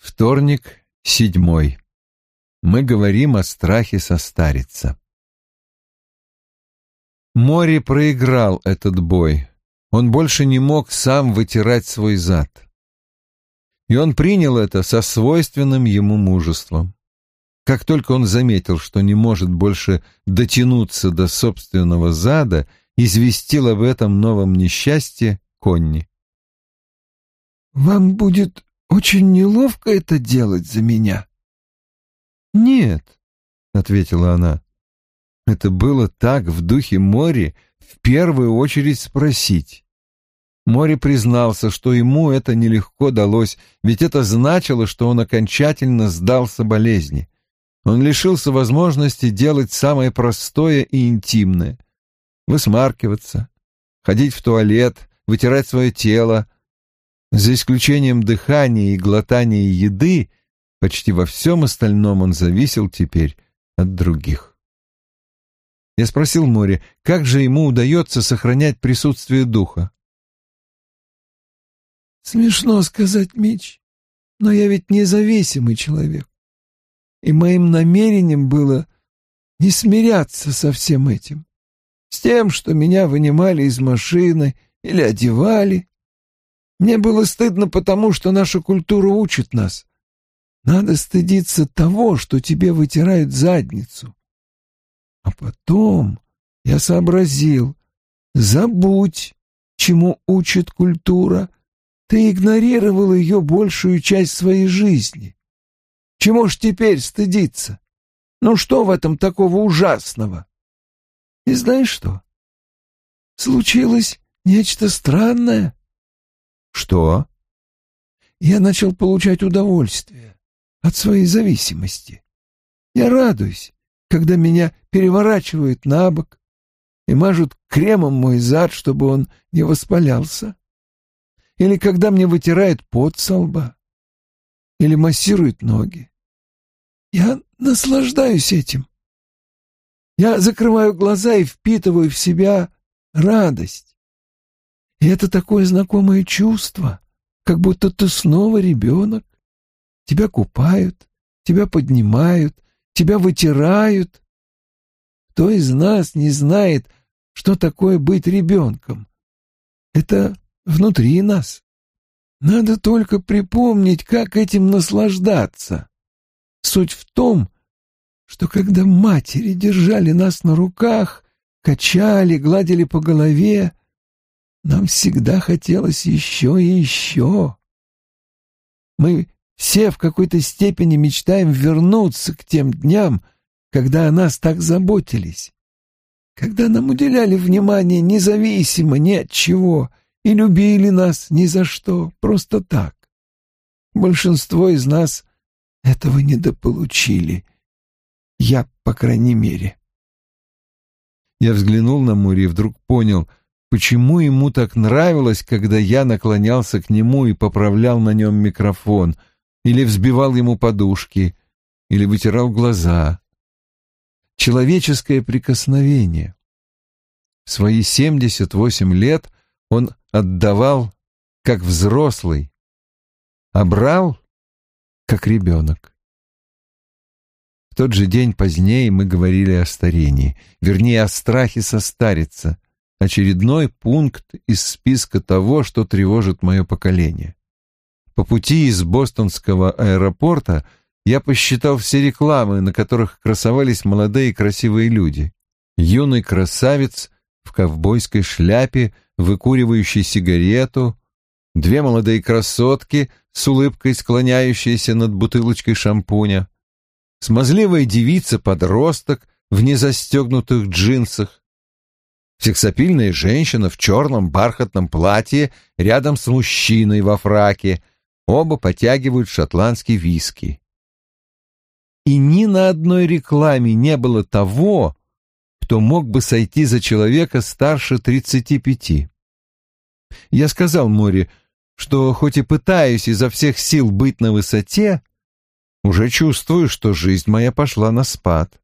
Вторник, седьмой. Мы говорим о страхе состариться. Мори проиграл этот бой. Он больше не мог сам вытирать свой зад. И он принял это со свойственным ему мужеством. Как только он заметил, что не может больше дотянуться до собственного зада, известил об этом новом несчастье Конни. «Вам будет очень неловко это делать за меня. Нет, ответила она. Это было так в духе Мори в первую очередь спросить. Мори признался, что ему это нелегко далось, ведь это значило, что он окончательно сдался болезни. Он лишился возможности делать самое простое и интимное — высмаркиваться, ходить в туалет, вытирать свое тело, за исключением дыхания и глотания еды, почти во всем остальном он зависел теперь от других. Я спросил Море, как же ему удается сохранять присутствие духа. «Смешно сказать, Мич, но я ведь независимый человек, и моим намерением было не смиряться со всем этим, с тем, что меня вынимали из машины или одевали, мне было стыдно потому, что наша культура учит нас. Надо стыдиться того, что тебе вытирают задницу. А потом я сообразил, забудь, чему учит культура. Ты игнорировал ее большую часть своей жизни. Чему ж теперь стыдиться? Ну что в этом такого ужасного? И знаешь что? Случилось нечто странное. Что? Я начал получать удовольствие от своей зависимости. Я радуюсь, когда меня переворачивают на бок и мажут кремом мой зад, чтобы он не воспалялся. Или когда мне вытирают пот со лба. Или массируют ноги. Я наслаждаюсь этим. Я закрываю глаза и впитываю в себя радость. И это такое знакомое чувство, как будто ты снова ребенок. Тебя купают, тебя поднимают, тебя вытирают. Кто из нас не знает, что такое быть ребенком? Это внутри нас. Надо только припомнить, как этим наслаждаться. Суть в том, что когда матери держали нас на руках, качали, гладили по голове, нам всегда хотелось еще и еще. Мы все в какой-то степени мечтаем вернуться к тем дням, когда о нас так заботились, когда нам уделяли внимание независимо ни от чего и любили нас ни за что, просто так. Большинство из нас этого недополучили. Я, по крайней мере. Я взглянул на море и вдруг понял — почему ему так нравилось, когда я наклонялся к нему и поправлял на нем микрофон, или взбивал ему подушки, или вытирал глаза. Человеческое прикосновение. В свои семьдесят восемь лет он отдавал как взрослый, а брал как ребенок. В тот же день позднее мы говорили о старении, вернее, о страхе состариться — очередной пункт из списка того, что тревожит мое поколение. По пути из бостонского аэропорта я посчитал все рекламы, на которых красовались молодые красивые люди. Юный красавец в ковбойской шляпе, выкуривающий сигарету, две молодые красотки с улыбкой склоняющиеся над бутылочкой шампуня, смазливая девица-подросток в незастегнутых джинсах, Сексапильная женщина в черном бархатном платье рядом с мужчиной во фраке. Оба потягивают шотландский виски. И ни на одной рекламе не было того, кто мог бы сойти за человека старше тридцати пяти. Я сказал Море, что хоть и пытаюсь изо всех сил быть на высоте, уже чувствую, что жизнь моя пошла на спад.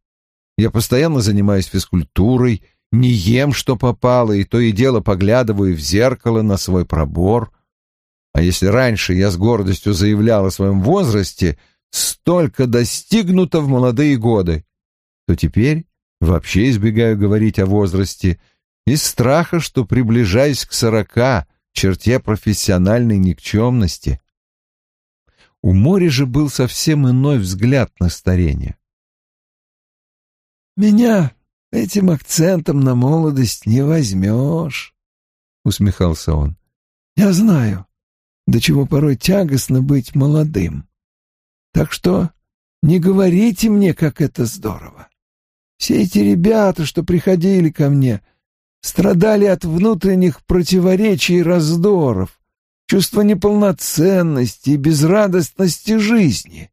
Я постоянно занимаюсь физкультурой, не ем, что попало, и то и дело поглядываю в зеркало на свой пробор. А если раньше я с гордостью заявлял о своем возрасте, столько достигнуто в молодые годы, то теперь вообще избегаю говорить о возрасте из страха, что приближаюсь к сорока, черте профессиональной никчемности. У моря же был совсем иной взгляд на старение. «Меня этим акцентом на молодость не возьмешь», — усмехался он. «Я знаю, до чего порой тягостно быть молодым. Так что не говорите мне, как это здорово. Все эти ребята, что приходили ко мне, страдали от внутренних противоречий и раздоров, чувства неполноценности и безрадостности жизни.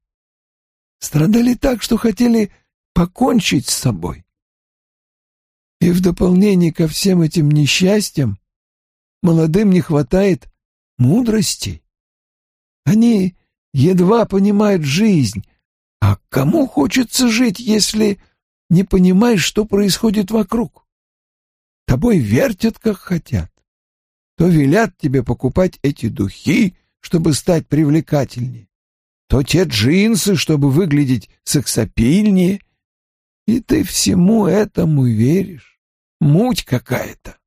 Страдали так, что хотели покончить с собой. И в дополнение ко всем этим несчастьям молодым не хватает мудрости. Они едва понимают жизнь, а кому хочется жить, если не понимаешь, что происходит вокруг? Тобой вертят, как хотят. То велят тебе покупать эти духи, чтобы стать привлекательнее, то те джинсы, чтобы выглядеть сексапильнее, и ты всему этому веришь. Муть какая-то.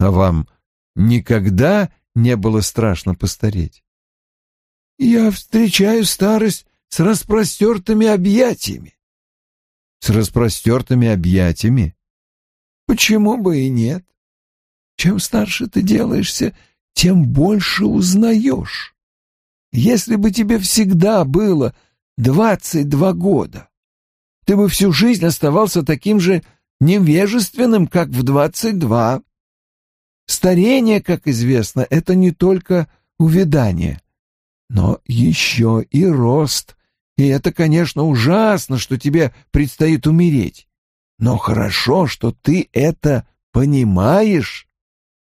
А вам никогда не было страшно постареть? Я встречаю старость с распростертыми объятиями. С распростертыми объятиями? Почему бы и нет? Чем старше ты делаешься, тем больше узнаешь. Если бы тебе всегда было двадцать два года, ты бы всю жизнь оставался таким же невежественным, как в двадцать два. Старение, как известно, это не только увядание, но еще и рост. И это, конечно, ужасно, что тебе предстоит умереть. Но хорошо, что ты это понимаешь,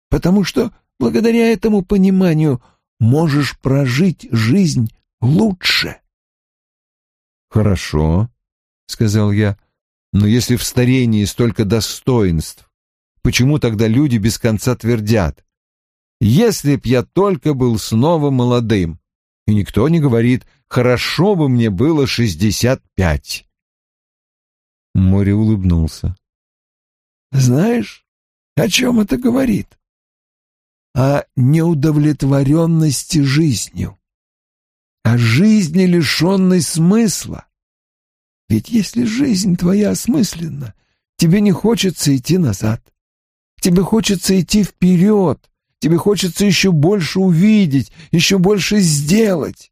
потому что благодаря этому пониманию можешь прожить жизнь лучше. Хорошо, сказал я. Но если в старении столько достоинств, почему тогда люди без конца твердят: "Если б я только был снова молодым"? И никто не говорит: "Хорошо бы мне было шестьдесят пять". Море улыбнулся. Знаешь, о чем это говорит? О неудовлетворенности жизнью, о жизни, лишенной смысла. Ведь если жизнь твоя осмысленна, тебе не хочется идти назад. Тебе хочется идти вперед, тебе хочется еще больше увидеть, еще больше сделать.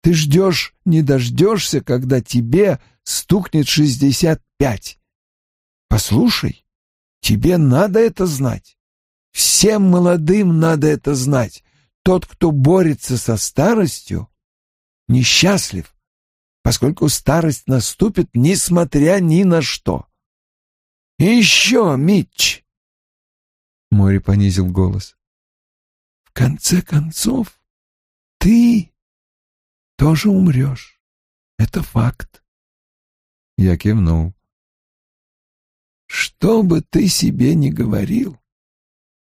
Ты ждешь, не дождешься, когда тебе стукнет шестьдесят пять. Послушай, тебе надо это знать. Всем молодым надо это знать. Тот, кто борется со старостью, несчастлив, поскольку старость наступит, несмотря ни на что. Еще, Митч!» Мори понизил голос. «В конце концов, ты тоже умрешь. Это факт». Я кивнул. «Что бы ты себе ни говорил...»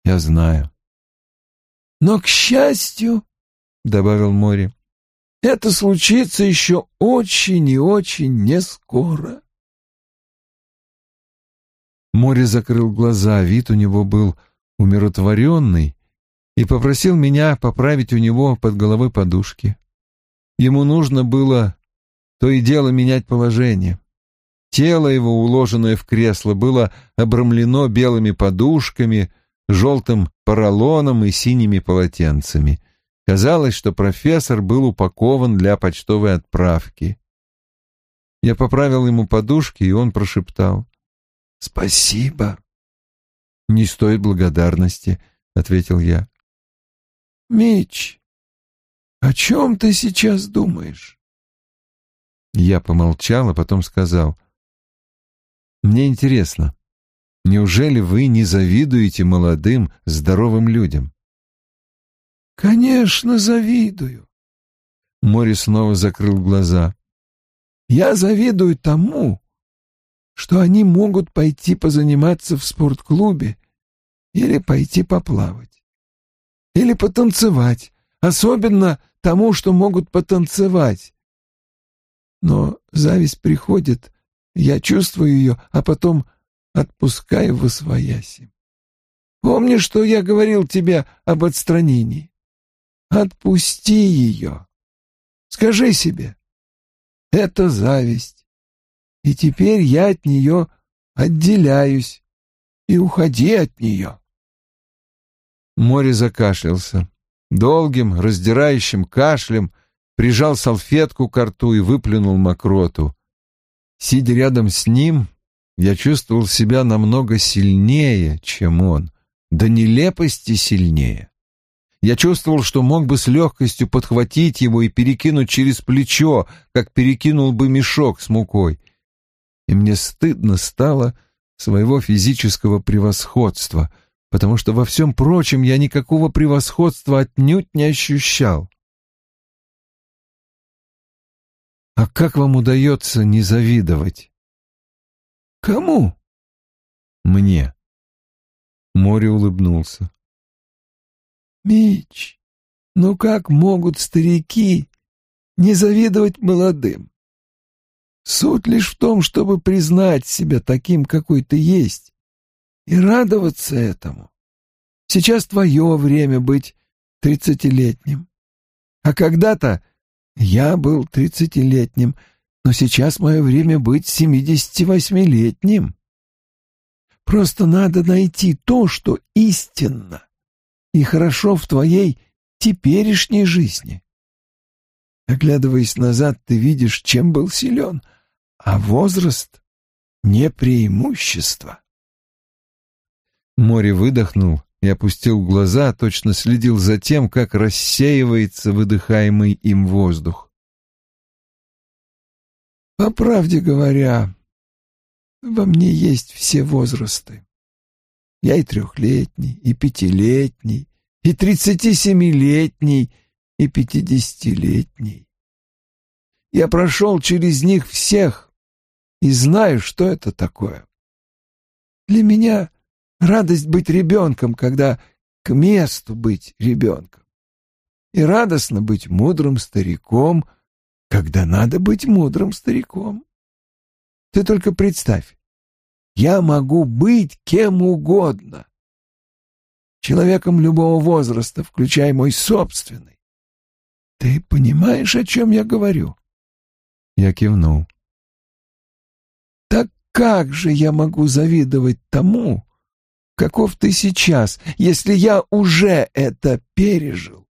«Я знаю». «Но, к счастью, — добавил Мори, это случится еще очень и очень не скоро. Море закрыл глаза, вид у него был умиротворенный, и попросил меня поправить у него под головой подушки. Ему нужно было то и дело менять положение. Тело его, уложенное в кресло, было обрамлено белыми подушками, желтым поролоном и синими полотенцами — Казалось, что профессор был упакован для почтовой отправки. Я поправил ему подушки, и он прошептал. «Спасибо». «Не стоит благодарности», — ответил я. «Мич, о чем ты сейчас думаешь?» Я помолчал, а потом сказал. «Мне интересно, неужели вы не завидуете молодым, здоровым людям?» Конечно, завидую. Мори снова закрыл глаза. Я завидую тому, что они могут пойти позаниматься в спортклубе или пойти поплавать. или потанцевать, особенно тому, что могут потанцевать. Но зависть приходит, я чувствую ее, а потом отпускаю в освояси. Помнишь, что я говорил тебе об отстранении? Отпусти ее. Скажи себе, это зависть, и теперь я от нее отделяюсь, и уходи от нее. Море закашлялся. Долгим, раздирающим кашлем прижал салфетку к рту и выплюнул мокроту. Сидя рядом с ним, я чувствовал себя намного сильнее, чем он, до нелепости сильнее. Я чувствовал, что мог бы с легкостью подхватить его и перекинуть через плечо, как перекинул бы мешок с мукой. И мне стыдно стало своего физического превосходства, потому что во всем прочем я никакого превосходства отнюдь не ощущал. А как вам удается не завидовать? Кому? Мне. Море улыбнулся. Мич, ну как могут старики не завидовать молодым? Суть лишь в том, чтобы признать себя таким, какой ты есть, и радоваться этому. Сейчас твое время быть тридцатилетним. А когда-то я был тридцатилетним, но сейчас мое время быть семидесяти восьмилетним. Просто надо найти то, что истинно и хорошо в твоей теперешней жизни. Оглядываясь назад, ты видишь, чем был силен, а возраст — не преимущество. Море выдохнул и опустил глаза, точно следил за тем, как рассеивается выдыхаемый им воздух. По правде говоря, во мне есть все возрасты. Я и трехлетний, и пятилетний, и тридцатисемилетний, и пятидесятилетний. Я прошел через них всех и знаю, что это такое. Для меня радость быть ребенком, когда к месту быть ребенком. И радостно быть мудрым стариком, когда надо быть мудрым стариком. Ты только представь, я могу быть кем угодно. Человеком любого возраста, включая мой собственный. Ты понимаешь, о чем я говорю? Я кивнул. Так как же я могу завидовать тому, каков ты сейчас, если я уже это пережил?